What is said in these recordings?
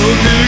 no.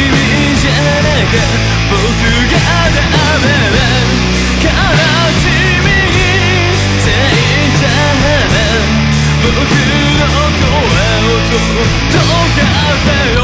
君じゃなきゃ僕がダメ悲しみに咲いた花僕の声を届かせよ。